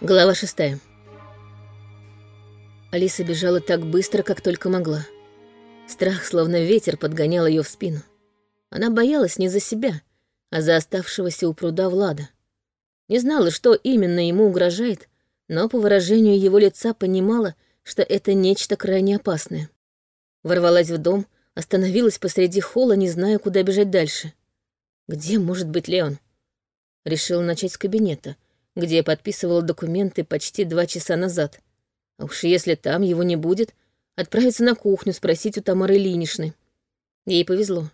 Глава шестая. Алиса бежала так быстро, как только могла. Страх, словно ветер, подгонял ее в спину. Она боялась не за себя, а за оставшегося у пруда Влада. Не знала, что именно ему угрожает, но по выражению его лица понимала, что это нечто крайне опасное. Ворвалась в дом, остановилась посреди холла, не зная, куда бежать дальше. Где может быть Леон? Решила начать с кабинета, где подписывала документы почти два часа назад. А уж если там его не будет, отправиться на кухню спросить у Тамары Ильиничны. Ей повезло.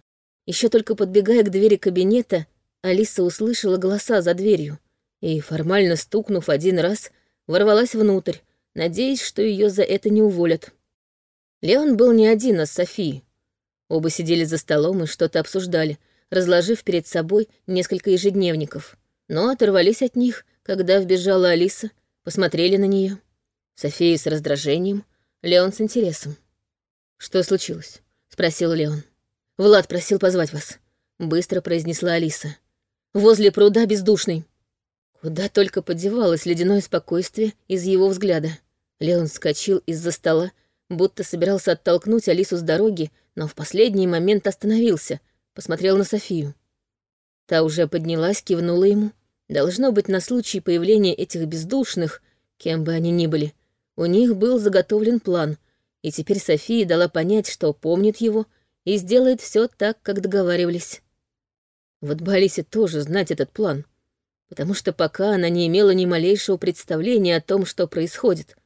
Еще только подбегая к двери кабинета, Алиса услышала голоса за дверью и, формально стукнув один раз, ворвалась внутрь, надеясь, что ее за это не уволят. Леон был не один, а с Софией. Оба сидели за столом и что-то обсуждали, разложив перед собой несколько ежедневников. Но оторвались от них, когда вбежала Алиса, посмотрели на нее. София с раздражением, Леон с интересом. «Что случилось?» — спросил Леон. «Влад просил позвать вас», — быстро произнесла Алиса. «Возле пруда бездушный». Куда только подевалось ледяное спокойствие из его взгляда. Леон вскочил из-за стола, будто собирался оттолкнуть Алису с дороги, но в последний момент остановился, посмотрел на Софию. Та уже поднялась, кивнула ему. Должно быть, на случай появления этих бездушных, кем бы они ни были, у них был заготовлен план, и теперь София дала понять, что помнит его и сделает все так, как договаривались. Вот бы Алисе тоже знать этот план, потому что пока она не имела ни малейшего представления о том, что происходит,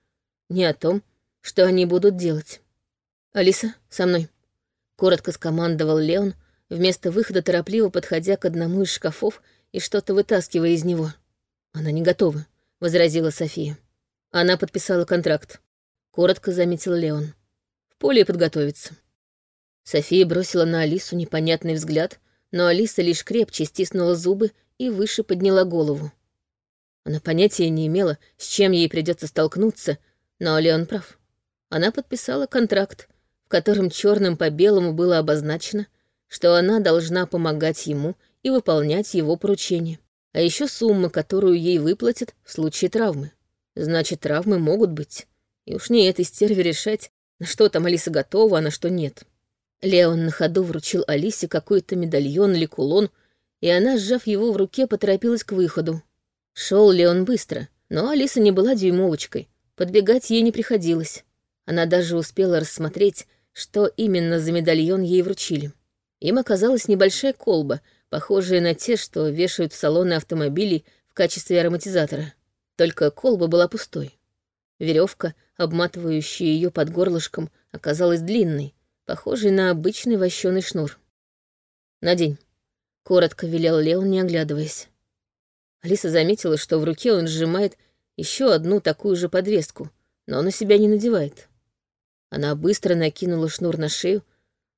ни о том, что они будут делать. «Алиса, со мной», — коротко скомандовал Леон, вместо выхода торопливо подходя к одному из шкафов и что-то вытаскивая из него. «Она не готова», — возразила София. Она подписала контракт. Коротко заметил Леон. В поле подготовиться. София бросила на Алису непонятный взгляд, но Алиса лишь крепче стиснула зубы и выше подняла голову. Она понятия не имела, с чем ей придется столкнуться, но Леон прав. Она подписала контракт, в котором черным по белому было обозначено, что она должна помогать ему и выполнять его поручения. А еще сумма, которую ей выплатят в случае травмы. Значит, травмы могут быть. И уж не этой стерве решать, на что там Алиса готова, а на что нет. Леон на ходу вручил Алисе какой-то медальон или кулон, и она, сжав его в руке, поторопилась к выходу. Шел Леон быстро, но Алиса не была дюймовочкой, подбегать ей не приходилось. Она даже успела рассмотреть, что именно за медальон ей вручили. Им оказалась небольшая колба, похожая на те, что вешают в салоны автомобилей в качестве ароматизатора. Только колба была пустой. Веревка, обматывающая ее под горлышком, оказалась длинной, похожей на обычный вощеный шнур. «Надень», — коротко велел Леон, не оглядываясь. Алиса заметила, что в руке он сжимает еще одну такую же подвеску, но на себя не надевает. Она быстро накинула шнур на шею,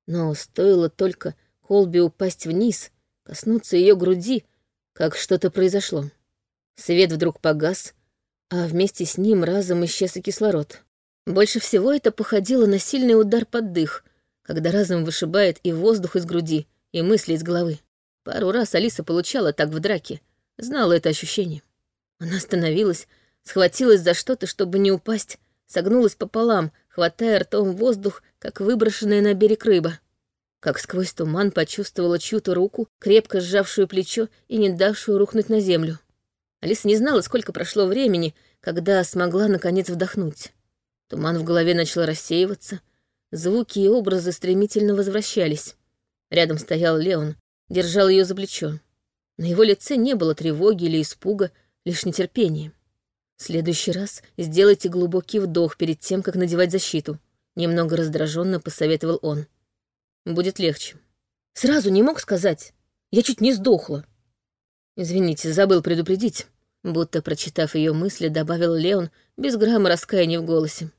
но стоило только колбе упасть вниз, коснуться ее груди, как что-то произошло. Свет вдруг погас, а вместе с ним разом исчез и кислород. Больше всего это походило на сильный удар под дых, когда разом вышибает и воздух из груди, и мысли из головы. Пару раз Алиса получала так в драке, знала это ощущение. Она остановилась, схватилась за что-то, чтобы не упасть, согнулась пополам, хватая ртом воздух, как выброшенная на берег рыба. Как сквозь туман почувствовала чью-то руку, крепко сжавшую плечо и не давшую рухнуть на землю. Алиса не знала, сколько прошло времени, когда смогла наконец вдохнуть. Туман в голове начал рассеиваться, звуки и образы стремительно возвращались. Рядом стоял Леон, держал ее за плечо. На его лице не было тревоги или испуга, лишь нетерпение. Следующий раз сделайте глубокий вдох перед тем, как надевать защиту. Немного раздраженно посоветовал он. Будет легче. Сразу не мог сказать. Я чуть не сдохла. «Извините, забыл предупредить», будто, прочитав ее мысли, добавил Леон без грамма раскаяния в голосе.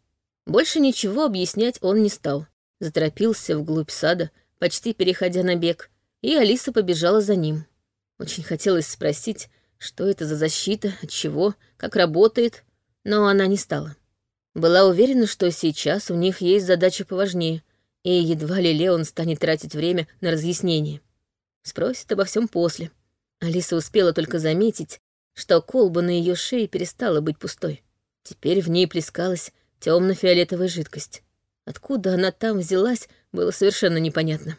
Больше ничего объяснять он не стал. Заторопился вглубь сада, почти переходя на бег, и Алиса побежала за ним. Очень хотелось спросить, что это за защита, от чего, как работает, но она не стала. Была уверена, что сейчас у них есть задача поважнее, и едва ли Леон станет тратить время на разъяснение. Спросит обо всем после. Алиса успела только заметить, что колба на ее шее перестала быть пустой. Теперь в ней плескалась темно-фиолетовая жидкость. Откуда она там взялась, было совершенно непонятно.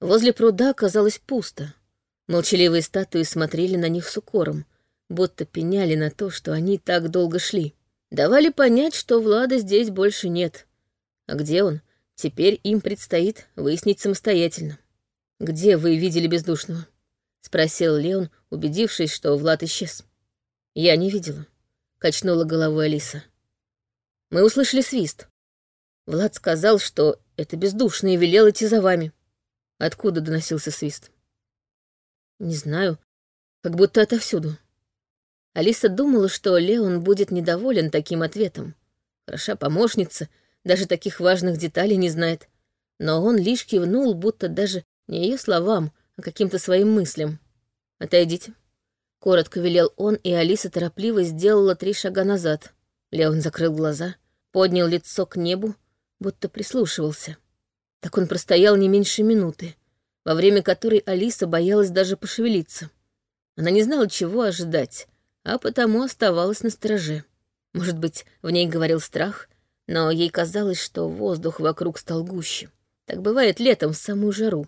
Возле пруда оказалось пусто. Молчаливые статуи смотрели на них с укором, будто пеняли на то, что они так долго шли. Давали понять, что Влада здесь больше нет. А где он, теперь им предстоит выяснить самостоятельно. «Где вы видели бездушного?» — спросил Леон, убедившись, что Влад исчез. «Я не видела», — качнула головой Алиса. «Мы услышали свист. Влад сказал, что это бездушный и велел идти за вами. Откуда доносился свист?» «Не знаю, как будто отовсюду». Алиса думала, что Леон будет недоволен таким ответом. Хороша помощница, даже таких важных деталей не знает. Но он лишь кивнул, будто даже не ее словам, а каким-то своим мыслям. «Отойдите». Коротко велел он, и Алиса торопливо сделала три шага назад. Леон закрыл глаза, поднял лицо к небу, будто прислушивался. Так он простоял не меньше минуты, во время которой Алиса боялась даже пошевелиться. Она не знала, чего ожидать, а потому оставалась на стороже. Может быть, в ней говорил страх, но ей казалось, что воздух вокруг стал гуще. Так бывает летом в самую жару,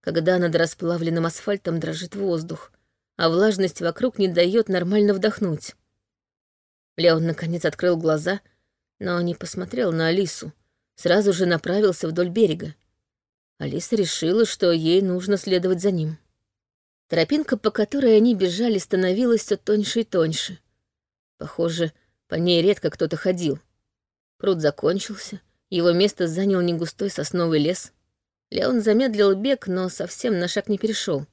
когда над расплавленным асфальтом дрожит воздух, а влажность вокруг не дает нормально вдохнуть. Леон наконец открыл глаза, но не посмотрел на Алису, сразу же направился вдоль берега. Алиса решила, что ей нужно следовать за ним. Тропинка, по которой они бежали, становилась все тоньше и тоньше. Похоже, по ней редко кто-то ходил. Пруд закончился, его место занял негустой сосновый лес. Леон замедлил бег, но совсем на шаг не перешел.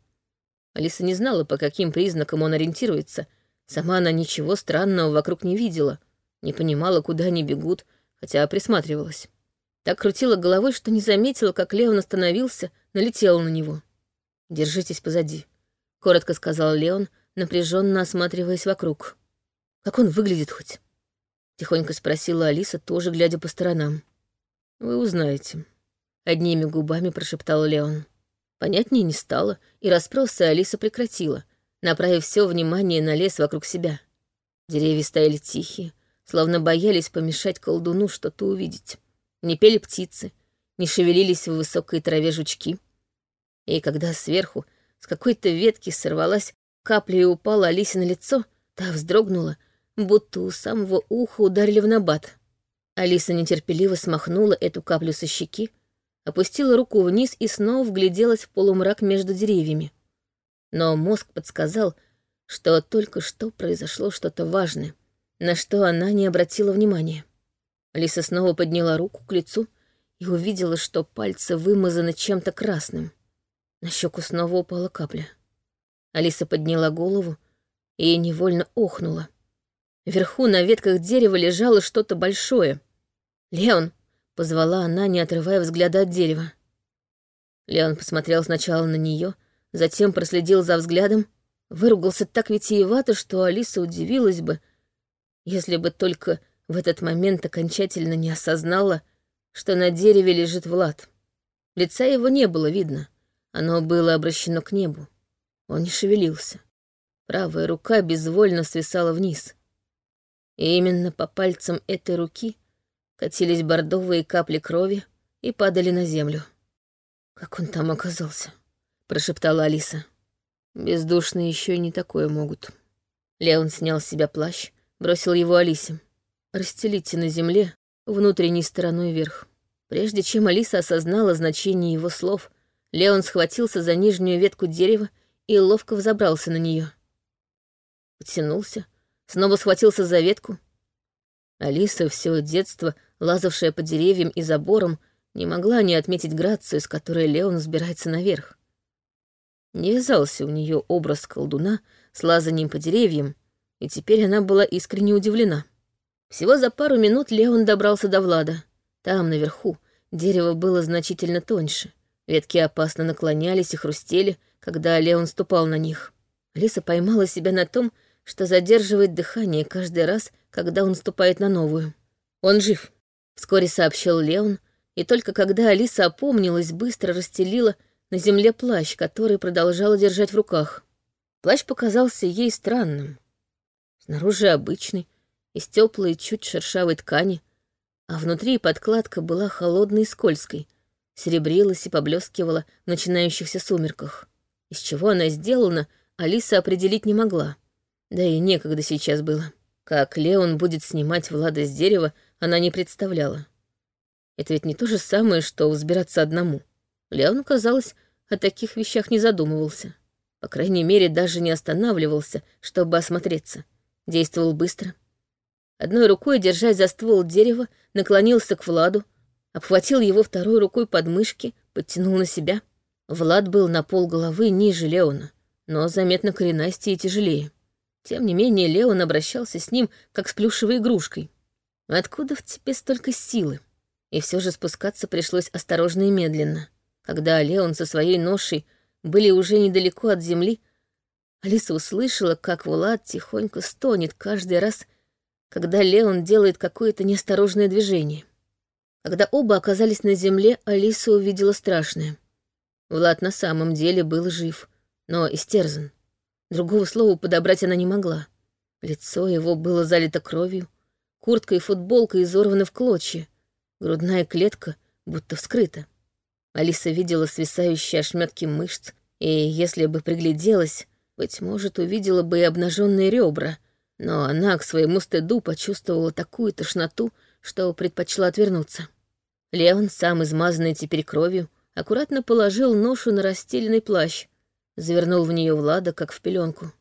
Алиса не знала, по каким признакам он ориентируется. Сама она ничего странного вокруг не видела, не понимала, куда они бегут, хотя присматривалась. Так крутила головой, что не заметила, как Леон остановился, налетела на него. «Держитесь позади», — коротко сказал Леон, напряженно осматриваясь вокруг. «Как он выглядит хоть?» — тихонько спросила Алиса, тоже глядя по сторонам. «Вы узнаете», — одними губами прошептал Леон. Понятнее не стало, и расспросы Алиса прекратила, направив все внимание на лес вокруг себя. Деревья стояли тихие, словно боялись помешать колдуну что-то увидеть. Не пели птицы, не шевелились в высокой траве жучки. И когда сверху с какой-то ветки сорвалась капля и упала Алисе на лицо, та вздрогнула, будто у самого уха ударили в набат. Алиса нетерпеливо смахнула эту каплю со щеки, опустила руку вниз и снова вгляделась в полумрак между деревьями. Но мозг подсказал, что только что произошло что-то важное, на что она не обратила внимания. Алиса снова подняла руку к лицу и увидела, что пальцы вымазаны чем-то красным. На щеку снова упала капля. Алиса подняла голову и невольно охнула. Вверху на ветках дерева лежало что-то большое. «Леон!» — позвала она, не отрывая взгляда от дерева. Леон посмотрел сначала на нее, затем проследил за взглядом, выругался так витиевато, что Алиса удивилась бы, если бы только в этот момент окончательно не осознала, что на дереве лежит Влад. Лица его не было видно, оно было обращено к небу. Он не шевелился. Правая рука безвольно свисала вниз. И именно по пальцам этой руки катились бордовые капли крови и падали на землю. «Как он там оказался?» — прошептала Алиса. «Бездушные еще не такое могут». Леон снял с себя плащ, бросил его Алисе. «Расстелите на земле внутренней стороной вверх». Прежде чем Алиса осознала значение его слов, Леон схватился за нижнюю ветку дерева и ловко взобрался на нее. Потянулся, снова схватился за ветку. Алиса все детство лазавшая по деревьям и заборам, не могла не отметить грацию, с которой Леон взбирается наверх. Не вязался у нее образ колдуна с лазанием по деревьям, и теперь она была искренне удивлена. Всего за пару минут Леон добрался до Влада. Там, наверху, дерево было значительно тоньше. Ветки опасно наклонялись и хрустели, когда Леон ступал на них. Лиса поймала себя на том, что задерживает дыхание каждый раз, когда он ступает на новую. Он жив. Вскоре сообщил Леон, и только когда Алиса опомнилась, быстро расстелила на земле плащ, который продолжала держать в руках. Плащ показался ей странным. Снаружи обычный, из теплой, чуть шершавой ткани, а внутри подкладка была холодной и скользкой, серебрилась и поблескивала в начинающихся сумерках. Из чего она сделана, Алиса определить не могла. Да и некогда сейчас было. Как Леон будет снимать Влада с дерева, она не представляла. Это ведь не то же самое, что взбираться одному. Леон, казалось, о таких вещах не задумывался. По крайней мере, даже не останавливался, чтобы осмотреться. Действовал быстро. Одной рукой, держась за ствол дерева, наклонился к Владу, обхватил его второй рукой под мышки, подтянул на себя. Влад был на пол головы ниже Леона, но заметно коренастее и тяжелее. Тем не менее, Леон обращался с ним, как с плюшевой игрушкой. Откуда в тебе столько силы? И все же спускаться пришлось осторожно и медленно. Когда Леон со своей ношей были уже недалеко от земли, Алиса услышала, как Влад тихонько стонет каждый раз, когда Леон делает какое-то неосторожное движение. Когда оба оказались на земле, Алиса увидела страшное. Влад на самом деле был жив, но истерзан. Другого слова подобрать она не могла. Лицо его было залито кровью, куртка и футболка изорваны в клочья, грудная клетка будто вскрыта. Алиса видела свисающие ошметки мышц, и если бы пригляделась, быть может, увидела бы и обнаженные ребра, но она к своему стыду почувствовала такую тошноту, что предпочла отвернуться. Леон, сам измазанный теперь кровью, аккуратно положил ношу на расстеленный плащ, завернул в нее Влада, как в пеленку.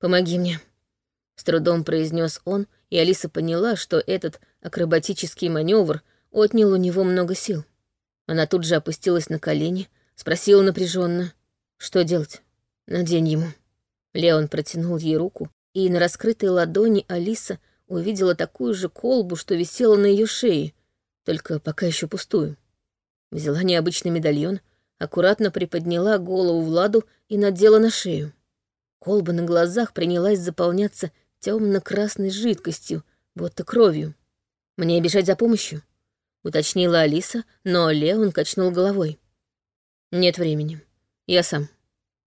«Помоги мне», — с трудом произнес он, и Алиса поняла, что этот акробатический маневр отнял у него много сил. Она тут же опустилась на колени, спросила напряженно, что делать. «Надень ему». Леон протянул ей руку, и на раскрытой ладони Алиса увидела такую же колбу, что висела на ее шее, только пока еще пустую. Взяла необычный медальон, аккуратно приподняла голову Владу и надела на шею. Колба на глазах принялась заполняться темно-красной жидкостью, будто кровью. «Мне бежать за помощью?» — уточнила Алиса, но Леон качнул головой. «Нет времени. Я сам».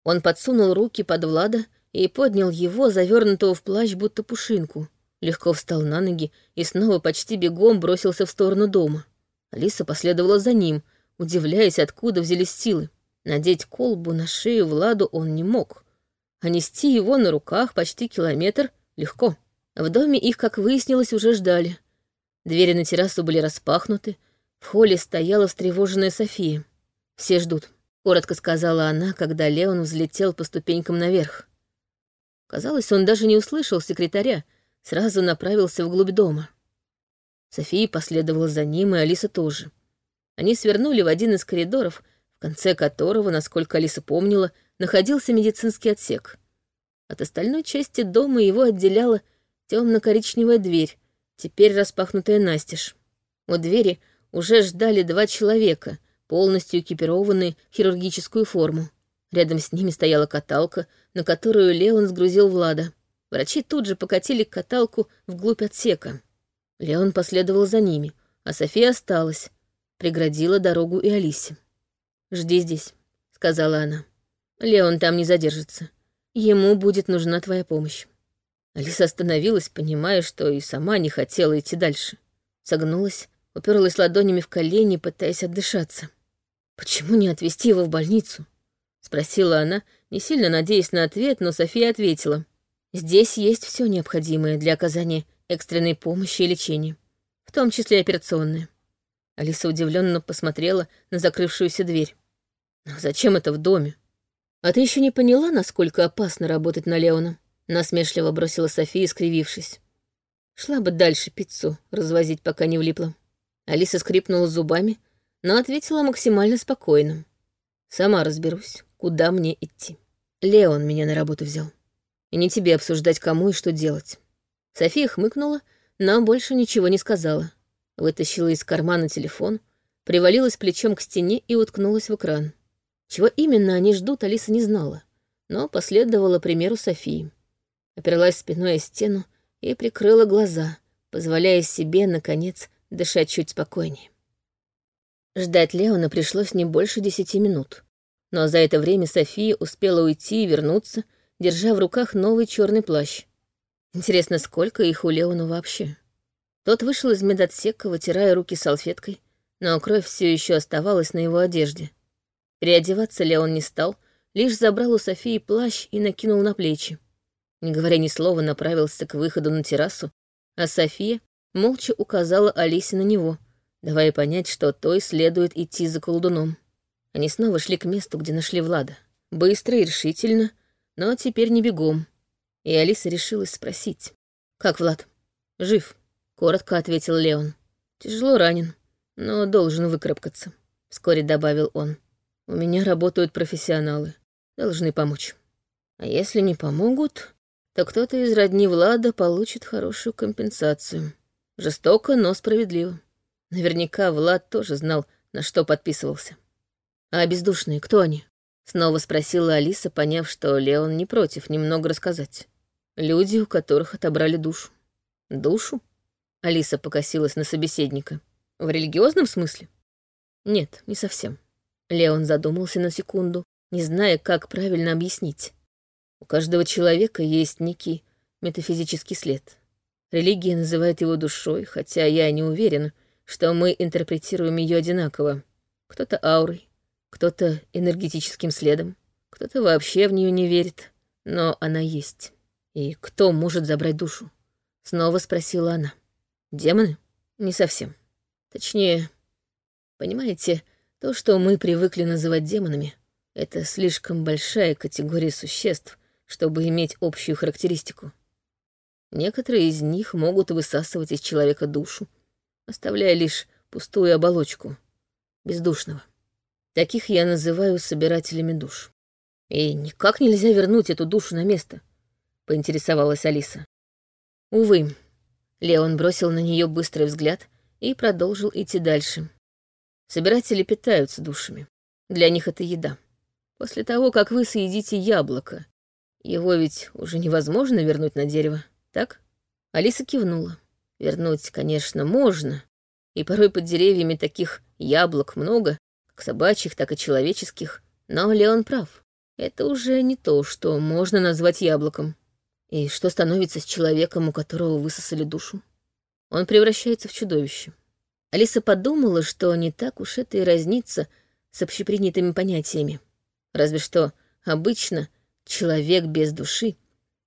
Он подсунул руки под Влада и поднял его, завернутого в плащ, будто пушинку. Легко встал на ноги и снова почти бегом бросился в сторону дома. Алиса последовала за ним, удивляясь, откуда взялись силы. Надеть колбу на шею Владу он не мог, а нести его на руках почти километр легко. В доме их, как выяснилось, уже ждали. Двери на террасу были распахнуты, в холле стояла встревоженная София. «Все ждут», — коротко сказала она, когда Леон взлетел по ступенькам наверх. Казалось, он даже не услышал секретаря, сразу направился вглубь дома. София последовала за ним, и Алиса тоже. Они свернули в один из коридоров, в конце которого, насколько Алиса помнила, находился медицинский отсек. От остальной части дома его отделяла темно-коричневая дверь, теперь распахнутая настежь. У двери уже ждали два человека, полностью экипированные в хирургическую форму. Рядом с ними стояла каталка, на которую Леон сгрузил Влада. Врачи тут же покатили каталку вглубь отсека. Леон последовал за ними, а София осталась, преградила дорогу и Алисе. «Жди здесь», — сказала она. «Леон там не задержится. Ему будет нужна твоя помощь». Алиса остановилась, понимая, что и сама не хотела идти дальше. Согнулась, уперлась ладонями в колени, пытаясь отдышаться. «Почему не отвезти его в больницу?» — спросила она, не сильно надеясь на ответ, но София ответила. Здесь есть все необходимое для оказания экстренной помощи и лечения, в том числе операционная. Алиса удивленно посмотрела на закрывшуюся дверь. «Но зачем это в доме?» «А ты еще не поняла, насколько опасно работать на Леона?» Насмешливо бросила София, скривившись. Шла бы дальше пиццу развозить, пока не влипла. Алиса скрипнула зубами, но ответила максимально спокойно. «Сама разберусь, куда мне идти. Леон меня на работу взял» и не тебе обсуждать, кому и что делать». София хмыкнула, но больше ничего не сказала. Вытащила из кармана телефон, привалилась плечом к стене и уткнулась в экран. Чего именно они ждут, Алиса не знала, но последовала примеру Софии. Оперлась спиной о стену и прикрыла глаза, позволяя себе, наконец, дышать чуть спокойнее. Ждать Леона пришлось не больше десяти минут. Но за это время София успела уйти и вернуться, держа в руках новый черный плащ. Интересно, сколько их у Леона вообще? Тот вышел из медотсека, вытирая руки салфеткой, но кровь все еще оставалась на его одежде. Переодеваться Леон не стал, лишь забрал у Софии плащ и накинул на плечи. Не говоря ни слова, направился к выходу на террасу, а София молча указала Алисе на него, давая понять, что той следует идти за колдуном. Они снова шли к месту, где нашли Влада. Быстро и решительно, но теперь не бегом. И Алиса решилась спросить. «Как Влад?» «Жив», — коротко ответил Леон. «Тяжело ранен, но должен выкарабкаться», — вскоре добавил он. «У меня работают профессионалы, должны помочь. А если не помогут, то кто-то из родни Влада получит хорошую компенсацию. Жестоко, но справедливо. Наверняка Влад тоже знал, на что подписывался. «А бездушные, кто они?» Снова спросила Алиса, поняв, что Леон не против немного рассказать. Люди, у которых отобрали душу. Душу? Алиса покосилась на собеседника. В религиозном смысле? Нет, не совсем. Леон задумался на секунду, не зная, как правильно объяснить. У каждого человека есть некий метафизический след. Религия называет его душой, хотя я не уверен, что мы интерпретируем ее одинаково. Кто-то аурой, кто-то энергетическим следом, кто-то вообще в нее не верит, но она есть. «И кто может забрать душу?» — снова спросила она. «Демоны? Не совсем. Точнее, понимаете, то, что мы привыкли называть демонами, это слишком большая категория существ, чтобы иметь общую характеристику. Некоторые из них могут высасывать из человека душу, оставляя лишь пустую оболочку, бездушного. Таких я называю собирателями душ. И никак нельзя вернуть эту душу на место —— поинтересовалась Алиса. Увы. Леон бросил на нее быстрый взгляд и продолжил идти дальше. Собиратели питаются душами. Для них это еда. После того, как вы съедите яблоко, его ведь уже невозможно вернуть на дерево, так? Алиса кивнула. Вернуть, конечно, можно. И порой под деревьями таких яблок много, собачьих, так и человеческих. Но Леон прав. Это уже не то, что можно назвать яблоком. И что становится с человеком, у которого высосали душу? Он превращается в чудовище. Алиса подумала, что не так уж это и разнится с общепринятыми понятиями. Разве что обычно человек без души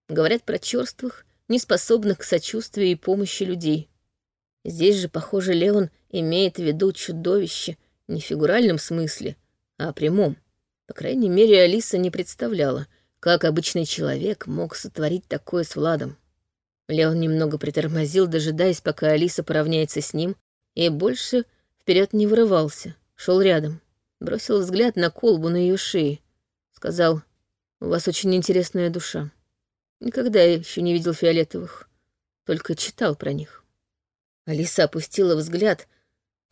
говорят про черствых, неспособных к сочувствию и помощи людей. Здесь же, похоже, Леон имеет в виду чудовище не в фигуральном смысле, а прямом. По крайней мере, Алиса не представляла, как обычный человек мог сотворить такое с Владом? Леон немного притормозил, дожидаясь, пока Алиса поравняется с ним, и больше вперед не вырывался, шел рядом. Бросил взгляд на колбу на ее шее. Сказал, «У вас очень интересная душа. Никогда еще не видел фиолетовых, только читал про них». Алиса опустила взгляд,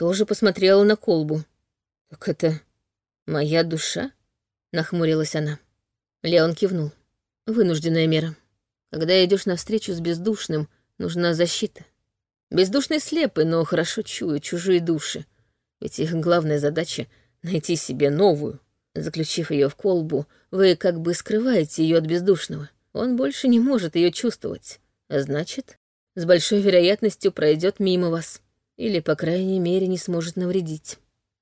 тоже посмотрела на колбу. «Так это моя душа?» — нахмурилась она. Леон кивнул. Вынужденная мера. Когда идешь навстречу с бездушным, нужна защита. Бездушный слепый, но хорошо чует чужие души. Ведь их главная задача — найти себе новую. Заключив ее в колбу, вы как бы скрываете ее от бездушного. Он больше не может ее чувствовать. А значит, с большой вероятностью пройдет мимо вас. Или, по крайней мере, не сможет навредить.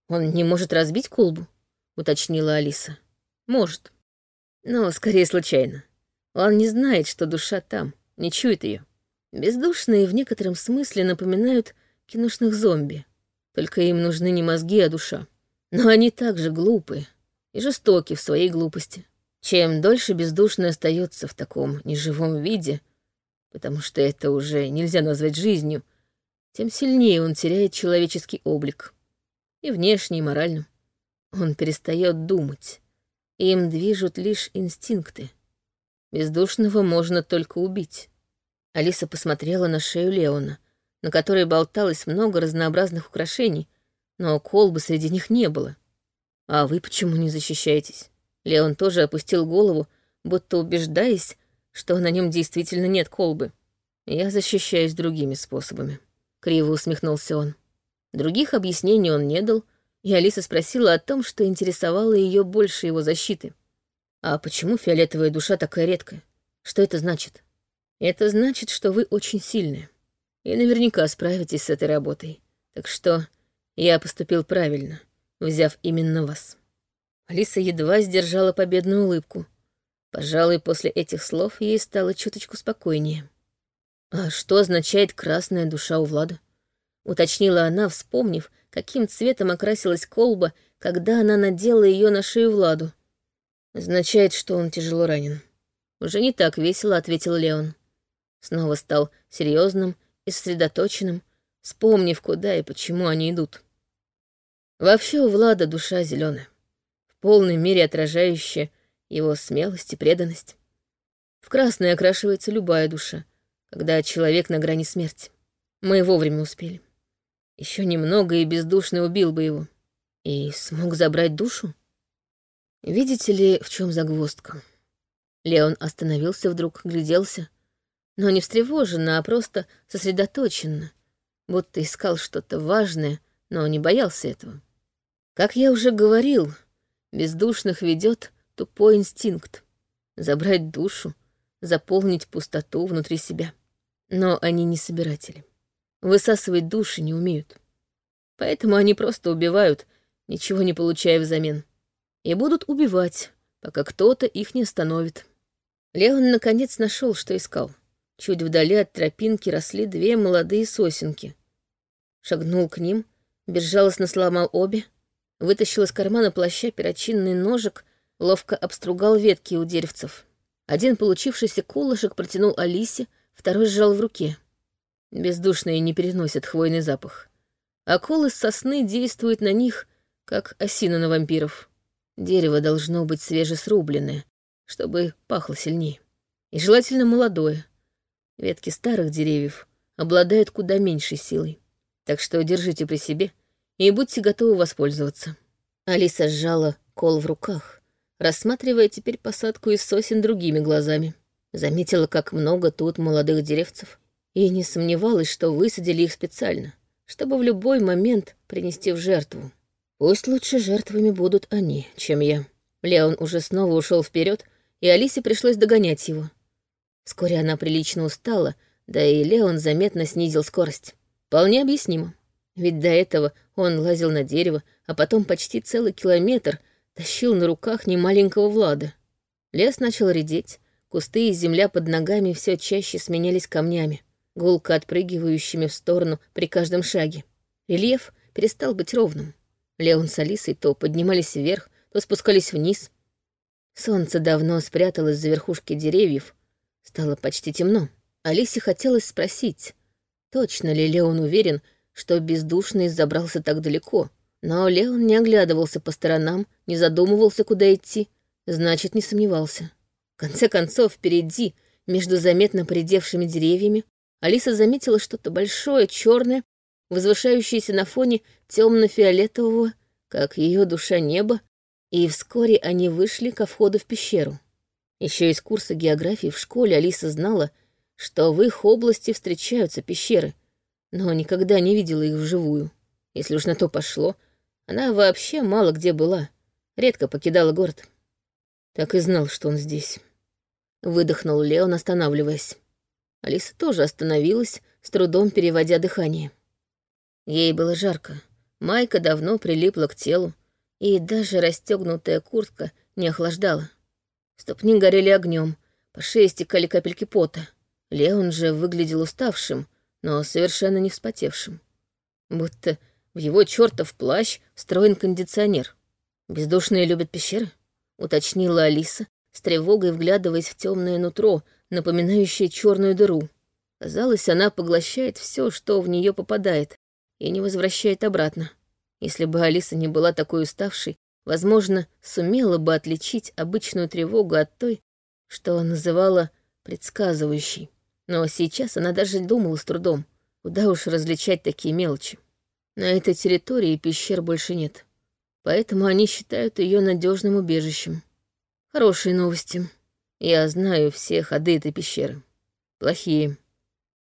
Он не может разбить колбу? уточнила Алиса. Может. Но скорее случайно. Он не знает, что душа там, не чует ее. Бездушные в некотором смысле напоминают киношных зомби. Только им нужны не мозги, а душа. Но они также глупы и жестоки в своей глупости. Чем дольше бездушный остается в таком неживом виде, потому что это уже нельзя назвать жизнью, тем сильнее он теряет человеческий облик. И внешне, и морально. Он перестает думать. Им движут лишь инстинкты. Бездушного можно только убить. Алиса посмотрела на шею Леона, на которой болталось много разнообразных украшений, но колбы среди них не было. «А вы почему не защищаетесь?» Леон тоже опустил голову, будто убеждаясь, что на нем действительно нет колбы. «Я защищаюсь другими способами», — криво усмехнулся он. Других объяснений он не дал, и Алиса спросила о том, что интересовало ее больше его защиты. «А почему фиолетовая душа такая редкая? Что это значит?» Это значит, что вы очень сильны. И наверняка справитесь с этой работой. Так что я поступил правильно, взяв именно вас. Алиса едва сдержала победную улыбку. Пожалуй, после этих слов ей стало чуточку спокойнее. «А что означает красная душа у Влада?» — уточнила она, вспомнив, каким цветом окрасилась колба, когда она надела ее на шею Владу. «Означает, что он тяжело ранен». Уже не так весело ответил Леон. Снова стал серьезным и сосредоточенным, вспомнив, куда и почему они идут. Вообще у Влада душа зеленая, в полной мере отражающая его смелость и преданность. В красное окрашивается любая душа, когда человек на грани смерти. Мы вовремя успели. Еще немного, и бездушный убил бы его. И смог забрать душу? Видите ли, в чем загвоздка? Леон остановился вдруг, гляделся, но не встревоженно, а просто сосредоточенно, будто искал что-то важное, но не боялся этого. Как я уже говорил, бездушных ведет тупой инстинкт — забрать душу, заполнить пустоту внутри себя. Но они не собиратели. Высасывать души не умеют. Поэтому они просто убивают, ничего не получая взамен. И будут убивать, пока кто-то их не остановит. Леон наконец нашел, что искал. Чуть вдали от тропинки росли две молодые сосенки. Шагнул к ним, безжалостно сломал обе, вытащил из кармана плаща перочинный ножик ловко обстругал ветки у деревцев. Один получившийся колышек протянул Алисе, второй сжал в руке. Бездушные не переносят хвойный запах. А кол из сосны действует на них, как осина на вампиров. Дерево должно быть свежесрубленное, чтобы пахло сильнее. И желательно молодое. Ветки старых деревьев обладают куда меньшей силой. Так что держите при себе и будьте готовы воспользоваться. Алиса сжала кол в руках рассматривая теперь посадку из сосен другими глазами. Заметила, как много тут молодых деревцев, и не сомневалась, что высадили их специально, чтобы в любой момент принести в жертву. Пусть лучше жертвами будут они, чем я. Леон уже снова ушел вперед, и Алисе пришлось догонять его. Вскоре она прилично устала, да и Леон заметно снизил скорость. Вполне объяснимо. Ведь до этого он лазил на дерево, а потом почти целый километр — тащил на руках немаленького Влада. Лес начал редеть, кусты и земля под ногами все чаще сменялись камнями, гулко отпрыгивающими в сторону при каждом шаге. Рельеф перестал быть ровным. Леон с Алисой то поднимались вверх, то спускались вниз. Солнце давно спряталось за верхушки деревьев. Стало почти темно. Алисе хотелось спросить, точно ли Леон уверен, что бездушный забрался так далеко — но Леон не оглядывался по сторонам, не задумывался, куда идти, значит, не сомневался. Конце концов, впереди, между заметно поредевшими деревьями, Алиса заметила что-то большое, черное, возвышающееся на фоне темно-фиолетового, как ее душа неба, и вскоре они вышли ко входу в пещеру. Еще из курса географии в школе Алиса знала, что в их области встречаются пещеры, но никогда не видела их вживую. Если уж на то пошло, она вообще мало где была, редко покидала город. Так и знал, что он здесь. Выдохнул Леон, останавливаясь. Алиса тоже остановилась, с трудом переводя дыхание. Ей было жарко. Майка давно прилипла к телу, и даже расстегнутая куртка не охлаждала. Ступни горели огнем, по шее стекали капельки пота. Леон же выглядел уставшим, но совершенно не вспотевшим. Будто в его чертов плащ встроен кондиционер. Бездушные любят пещеры? Уточнила Алиса, с тревогой вглядываясь в темное нутро, напоминающее черную дыру. Казалось, она поглощает все, что в нее попадает, и не возвращает обратно. Если бы Алиса не была такой уставшей, возможно, сумела бы отличить обычную тревогу от той, что называла предсказывающей. Но сейчас она даже думала с трудом, куда уж различать такие мелочи. На этой территории пещер больше нет, поэтому они считают ее надежным убежищем. Хорошие новости. Я знаю все ходы этой пещеры. Плохие.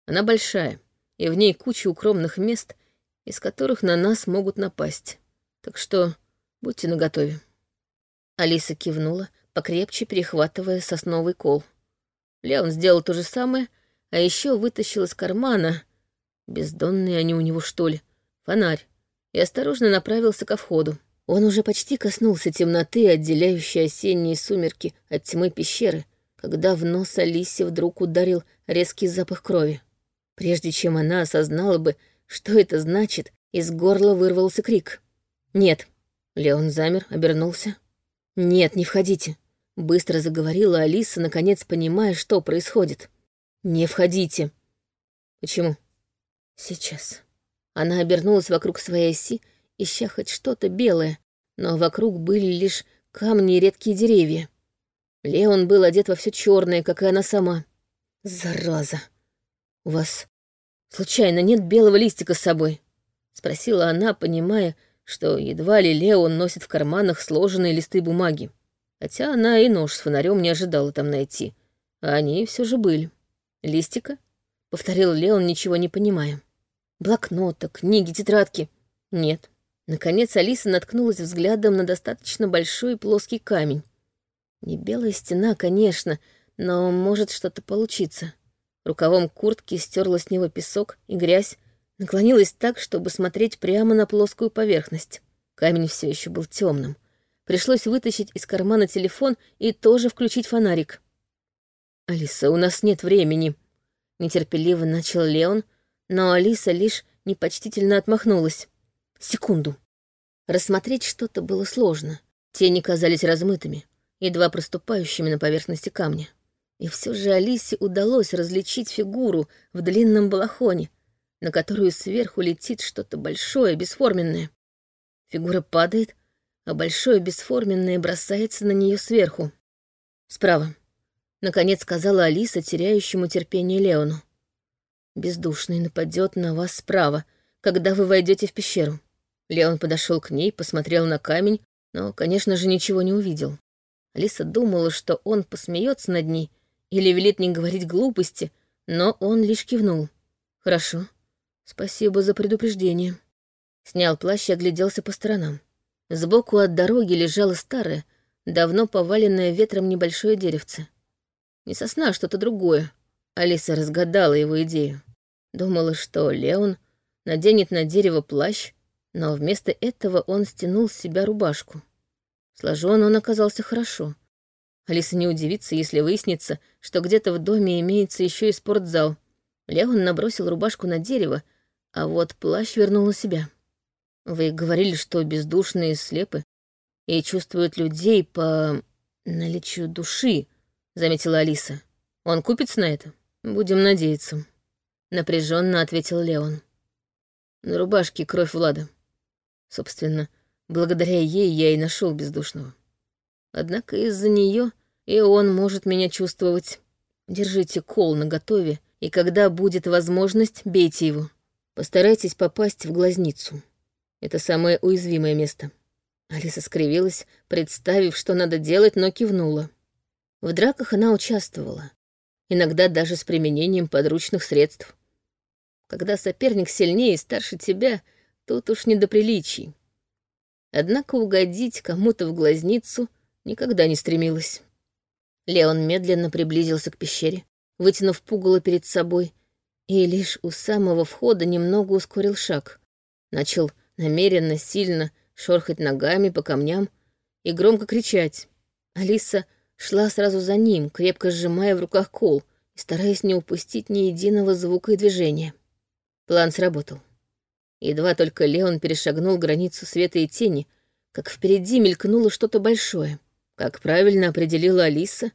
Она большая, и в ней куча укромных мест, из которых на нас могут напасть. Так что будьте наготове. Алиса кивнула, покрепче перехватывая сосновый кол. Леон сделал то же самое, а еще вытащил из кармана, бездонные они у него что ли, фонарь, и осторожно направился ко входу. Он уже почти коснулся темноты, отделяющей осенние сумерки от тьмы пещеры, когда в нос Алисе вдруг ударил резкий запах крови. Прежде чем она осознала бы, что это значит, из горла вырвался крик. «Нет». Леон замер, обернулся. «Нет, не входите», — быстро заговорила Алиса, наконец понимая, что происходит. «Не входите». «Почему?» «Сейчас». Она обернулась вокруг своей оси, ища хоть что-то белое, но вокруг были лишь камни и редкие деревья. Леон был одет во все черное, как и она сама. «Зараза! У вас случайно нет белого листика с собой?» — спросила она, понимая, что едва ли Леон носит в карманах сложенные листы бумаги. Хотя она и нож с фонарем не ожидала там найти. А они все же были. «Листика?» — повторил Леон, ничего не понимая. «Блокнота, книги, тетрадки?» «Нет». Наконец Алиса наткнулась взглядом на достаточно большой плоский камень. Не белая стена, конечно, но может что-то получиться. Рукавом куртки стерла с него песок и грязь, наклонилась так, чтобы смотреть прямо на плоскую поверхность. Камень все еще был темным. Пришлось вытащить из кармана телефон и тоже включить фонарик. «Алиса, у нас нет времени», — нетерпеливо начал Леон, но Алиса лишь непочтительно отмахнулась. «Секунду». Рассмотреть что-то было сложно. Тени казались размытыми, едва проступающими на поверхности камня. И все же Алисе удалось различить фигуру в длинном балахоне, на которую сверху летит что-то большое, бесформенное. Фигура падает, а большое бесформенное бросается на нее сверху. Справа. Наконец сказала Алиса, теряющему терпение Леону. Бездушный нападет на вас справа, когда вы войдете в пещеру. Леон подошел к ней, посмотрел на камень, но, конечно же, ничего не увидел. Алиса думала, что он посмеется над ней или велит не говорить глупости, но он лишь кивнул. «Хорошо. Спасибо за предупреждение». Снял плащ и огляделся по сторонам. Сбоку от дороги лежало старое, давно поваленное ветром небольшое деревце. Не сосна, а что-то другое. Алиса разгадала его идею. Думала, что Леон наденет на дерево плащ, но вместо этого он стянул с себя рубашку. Сложен он оказался хорошо. Алиса не удивится, если выяснится, что где-то в доме имеется еще и спортзал. Леон набросил рубашку на дерево, а вот плащ вернул на себя. Вы говорили, что бездушные слепы и чувствуют людей по наличию души, заметила Алиса. Он купится на это? Будем надеяться. Напряженно ответил Леон. На рубашке кровь Влада. Собственно, благодаря ей я и нашел бездушного. Однако из-за нее и он может меня чувствовать. Держите кол наготове, и когда будет возможность, бейте его. Постарайтесь попасть в глазницу. Это самое уязвимое место. Алиса скривилась, представив, что надо делать, но кивнула. В драках она участвовала, иногда даже с применением подручных средств. Когда соперник сильнее и старше тебя, тут уж не до приличий. Однако угодить кому-то в глазницу никогда не стремилась. Леон медленно приблизился к пещере, вытянув пугало перед собой, и лишь у самого входа немного ускорил шаг. Начал намеренно сильно шорхать ногами по камням и громко кричать. Алиса шла сразу за ним, крепко сжимая в руках кол и стараясь не упустить ни единого звука и движения. План сработал. Едва только Леон перешагнул границу света и тени, как впереди мелькнуло что-то большое. Как правильно определила Алиса,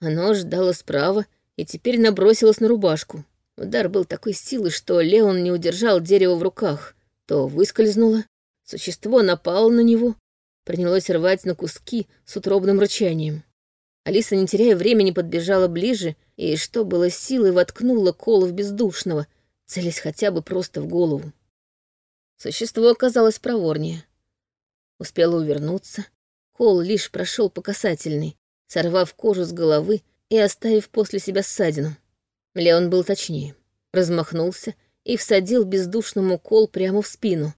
оно ждало справа и теперь набросилось на рубашку. Удар был такой силы, что Леон не удержал дерево в руках. То выскользнуло, существо напало на него, принялось рвать на куски с утробным рычанием. Алиса, не теряя времени, подбежала ближе и, что было силой, воткнула кол в бездушного, целясь хотя бы просто в голову. Существо оказалось проворнее. Успела увернуться, Кол лишь прошел по касательной, сорвав кожу с головы и оставив после себя ссадину. Леон был точнее. Размахнулся и всадил бездушному кол прямо в спину.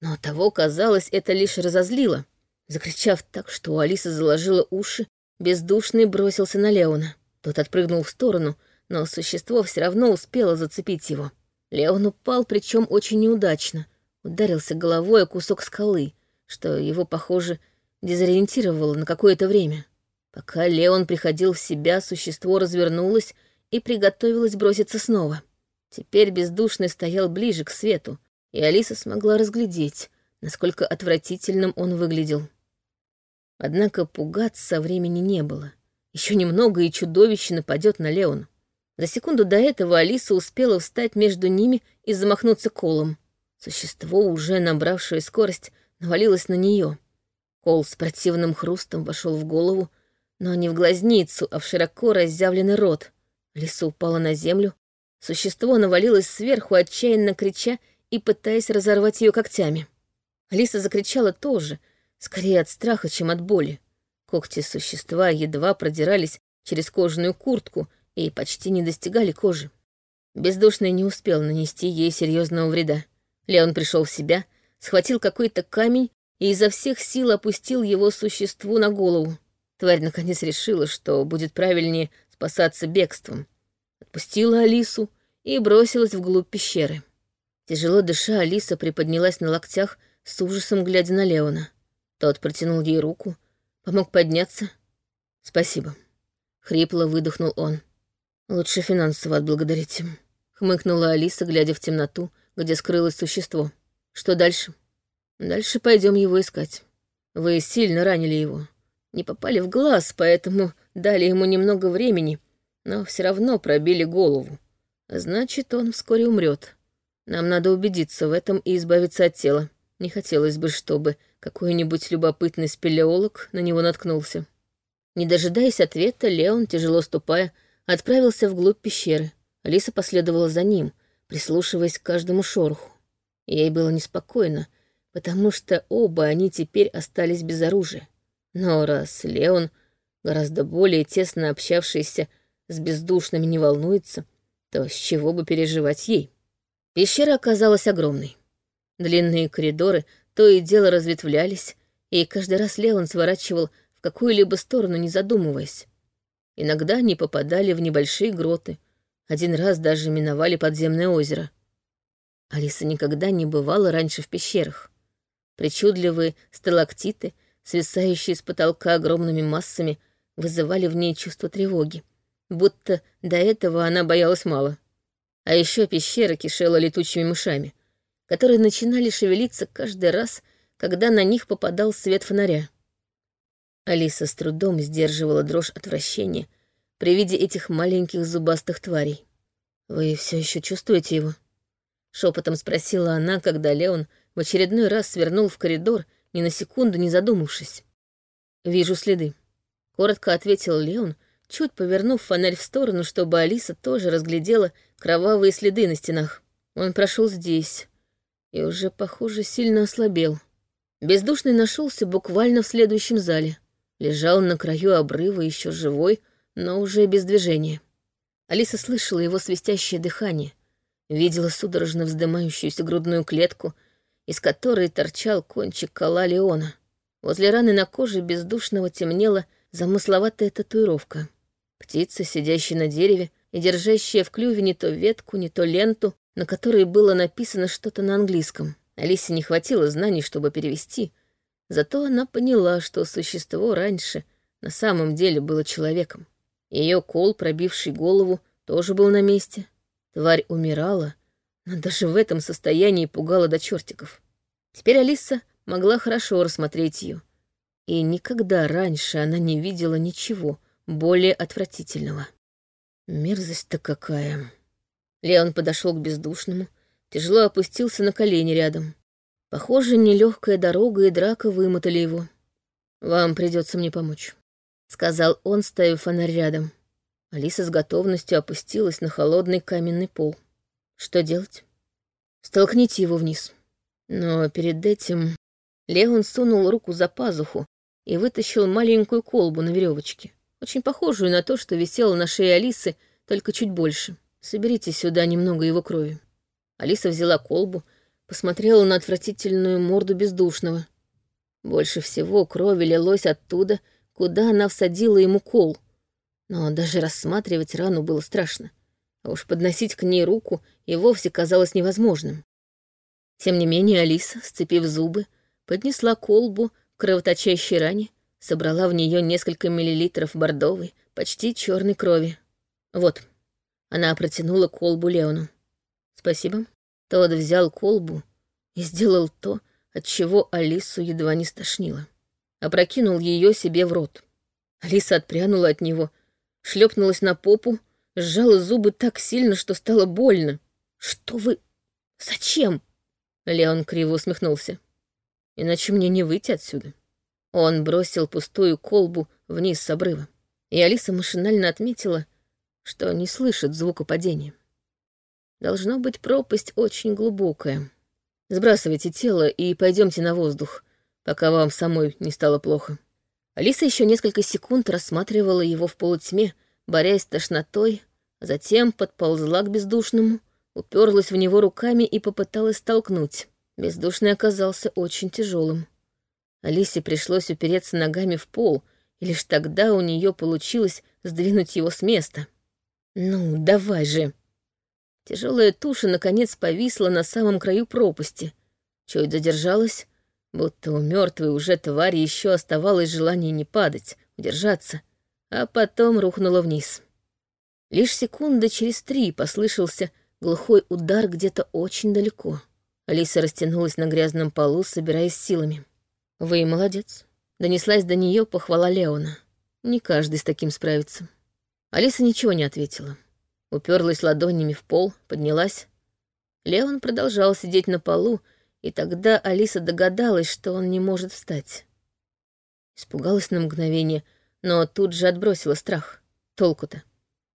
Но того, казалось, это лишь разозлило. Закричав так, что у Алисы заложила уши, бездушный бросился на Леона. Тот отпрыгнул в сторону, но существо все равно успело зацепить его. Леон упал, причем очень неудачно. Ударился головой о кусок скалы, что его, похоже, дезориентировало на какое-то время. Пока Леон приходил в себя, существо развернулось и приготовилось броситься снова. Теперь бездушный стоял ближе к свету, и Алиса смогла разглядеть, насколько отвратительным он выглядел. Однако пугаться времени не было. Еще немного, и чудовище нападет на Леон. За секунду до этого Алиса успела встать между ними и замахнуться колом. Существо, уже набравшее скорость, навалилось на нее. Кол с противным хрустом вошел в голову, но не в глазницу, а в широко разъявленный рот. Лиса упала на землю. Существо навалилось сверху, отчаянно крича и пытаясь разорвать ее когтями. Алиса закричала тоже, скорее от страха, чем от боли. Когти существа едва продирались через кожаную куртку и почти не достигали кожи. Бездушный не успел нанести ей серьезного вреда. Леон пришел в себя, схватил какой-то камень и изо всех сил опустил его существу на голову. Тварь наконец решила, что будет правильнее спасаться бегством. Отпустила Алису и бросилась вглубь пещеры. Тяжело дыша, Алиса приподнялась на локтях, с ужасом глядя на Леона. Тот протянул ей руку, помог подняться. «Спасибо», — хрипло выдохнул он. «Лучше финансово отблагодарить им», — хмыкнула Алиса, глядя в темноту, где скрылось существо. «Что дальше?» «Дальше пойдем его искать. Вы сильно ранили его не попали в глаз, поэтому дали ему немного времени, но все равно пробили голову. Значит, он вскоре умрет. Нам надо убедиться в этом и избавиться от тела. Не хотелось бы, чтобы какой-нибудь любопытный спелеолог на него наткнулся. Не дожидаясь ответа, Леон, тяжело ступая, отправился вглубь пещеры. Алиса последовала за ним, прислушиваясь к каждому шороху. Ей было неспокойно, потому что оба они теперь остались без оружия. Но раз Леон, гораздо более тесно общавшийся с бездушными, не волнуется, то с чего бы переживать ей? Пещера оказалась огромной. Длинные коридоры то и дело разветвлялись, и каждый раз Леон сворачивал в какую-либо сторону, не задумываясь. Иногда они попадали в небольшие гроты, один раз даже миновали подземное озеро. Алиса никогда не бывала раньше в пещерах. Причудливые сталактиты свисающие с потолка огромными массами, вызывали в ней чувство тревоги, будто до этого она боялась мало. А еще пещера кишела летучими мышами, которые начинали шевелиться каждый раз, когда на них попадал свет фонаря. Алиса с трудом сдерживала дрожь отвращения при виде этих маленьких зубастых тварей. «Вы все еще чувствуете его?» Шепотом спросила она, когда Леон в очередной раз свернул в коридор ни на секунду не задумавшись. «Вижу следы», — коротко ответил Леон, чуть повернув фонарь в сторону, чтобы Алиса тоже разглядела кровавые следы на стенах. Он прошел здесь и уже, похоже, сильно ослабел. Бездушный нашелся буквально в следующем зале. Лежал на краю обрыва, еще живой, но уже без движения. Алиса слышала его свистящее дыхание, видела судорожно вздымающуюся грудную клетку — из которой торчал кончик кола Леона. Возле раны на коже бездушного темнела замысловатая татуировка. Птица, сидящая на дереве и держащая в клюве не то ветку, не то ленту, на которой было написано что-то на английском. Алисе не хватило знаний, чтобы перевести, зато она поняла, что существо раньше на самом деле было человеком. Ее кол, пробивший голову, тоже был на месте. Тварь умирала, но даже в этом состоянии пугала до чертиков. Теперь Алиса могла хорошо рассмотреть ее. И никогда раньше она не видела ничего более отвратительного. Мерзость-то какая. Леон подошел к бездушному, тяжело опустился на колени рядом. Похоже, нелегкая дорога и драка вымотали его. «Вам придется мне помочь», — сказал он, ставив фонарь рядом. Алиса с готовностью опустилась на холодный каменный пол. Что делать? Столкните его вниз. Но перед этим Леон сунул руку за пазуху и вытащил маленькую колбу на веревочке, очень похожую на то, что висело на шее Алисы, только чуть больше. Соберите сюда немного его крови. Алиса взяла колбу, посмотрела на отвратительную морду бездушного. Больше всего крови лилось оттуда, куда она всадила ему кол. Но даже рассматривать рану было страшно. а уж подносить к ней руку и вовсе казалось невозможным. Тем не менее Алиса, сцепив зубы, поднесла колбу к кровоточащей ране, собрала в нее несколько миллилитров бордовой, почти черной крови. Вот. Она протянула колбу Леону. Спасибо. Тот взял колбу и сделал то, от чего Алису едва не стошнило. Опрокинул ее себе в рот. Алиса отпрянула от него, шлепнулась на попу, сжала зубы так сильно, что стало больно. «Что вы... Зачем?» Леон криво усмехнулся. «Иначе мне не выйти отсюда». Он бросил пустую колбу вниз с обрыва, и Алиса машинально отметила, что не слышит звука падения. Должно быть, пропасть очень глубокая. Сбрасывайте тело и пойдемте на воздух, пока вам самой не стало плохо. Алиса еще несколько секунд рассматривала его в полутьме, борясь с тошнотой, а затем подползла к бездушному, уперлась в него руками и попыталась столкнуть. Бездушный оказался очень тяжелым. Алисе пришлось упереться ногами в пол, и лишь тогда у нее получилось сдвинуть его с места. «Ну, давай же!» Тяжелая туша, наконец, повисла на самом краю пропасти. Чуть задержалась, будто у мертвой уже твари еще оставалось желание не падать, удержаться, а потом рухнула вниз. Лишь секунды через три послышался глухой удар где-то очень далеко. Алиса растянулась на грязном полу, собираясь силами. «Вы молодец», — донеслась до нее похвала Леона. «Не каждый с таким справится». Алиса ничего не ответила. Уперлась ладонями в пол, поднялась. Леон продолжал сидеть на полу, и тогда Алиса догадалась, что он не может встать. Испугалась на мгновение, но тут же отбросила страх. Толку-то.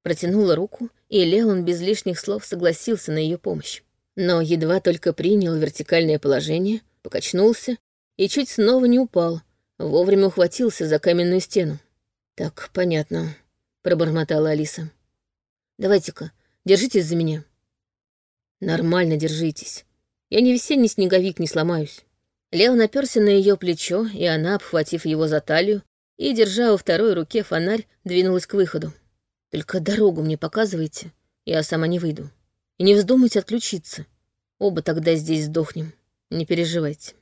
Протянула руку, и Леон без лишних слов согласился на ее помощь. Но едва только принял вертикальное положение, покачнулся и чуть снова не упал, вовремя ухватился за каменную стену. «Так, понятно», — пробормотала Алиса. «Давайте-ка, держитесь за меня». «Нормально держитесь. Я не весенний снеговик, не сломаюсь». Лео наперся на ее плечо, и она, обхватив его за талию и, держа во второй руке фонарь, двинулась к выходу. «Только дорогу мне показывайте, я сама не выйду. И не вздумайте отключиться. Оба тогда здесь сдохнем. Не переживайте».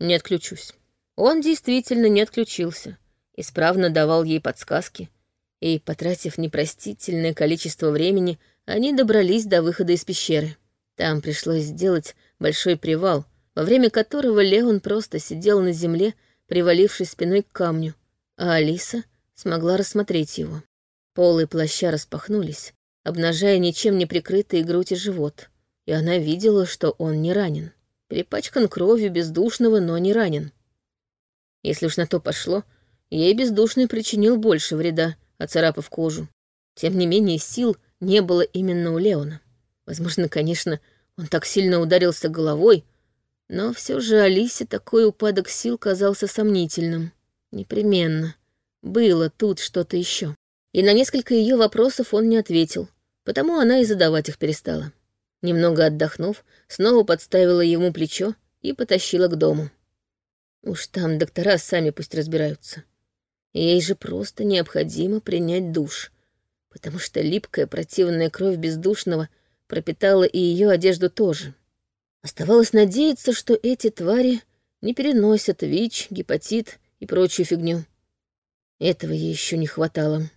Не отключусь. Он действительно не отключился. Исправно давал ей подсказки. И, потратив непростительное количество времени, они добрались до выхода из пещеры. Там пришлось сделать большой привал, во время которого Леон просто сидел на земле, привалившись спиной к камню, а Алиса смогла рассмотреть его. Полы плаща распахнулись, обнажая ничем не прикрытые грудь и живот, и она видела, что он не ранен перепачкан кровью бездушного, но не ранен. Если уж на то пошло, ей бездушный причинил больше вреда, оцарапав кожу. Тем не менее, сил не было именно у Леона. Возможно, конечно, он так сильно ударился головой, но все же Алисе такой упадок сил казался сомнительным. Непременно. Было тут что-то еще. И на несколько ее вопросов он не ответил, потому она и задавать их перестала. Немного отдохнув, снова подставила ему плечо и потащила к дому. Уж там доктора сами пусть разбираются. Ей же просто необходимо принять душ, потому что липкая противная кровь бездушного пропитала и ее одежду тоже. Оставалось надеяться, что эти твари не переносят ВИЧ, гепатит и прочую фигню. Этого ей еще не хватало.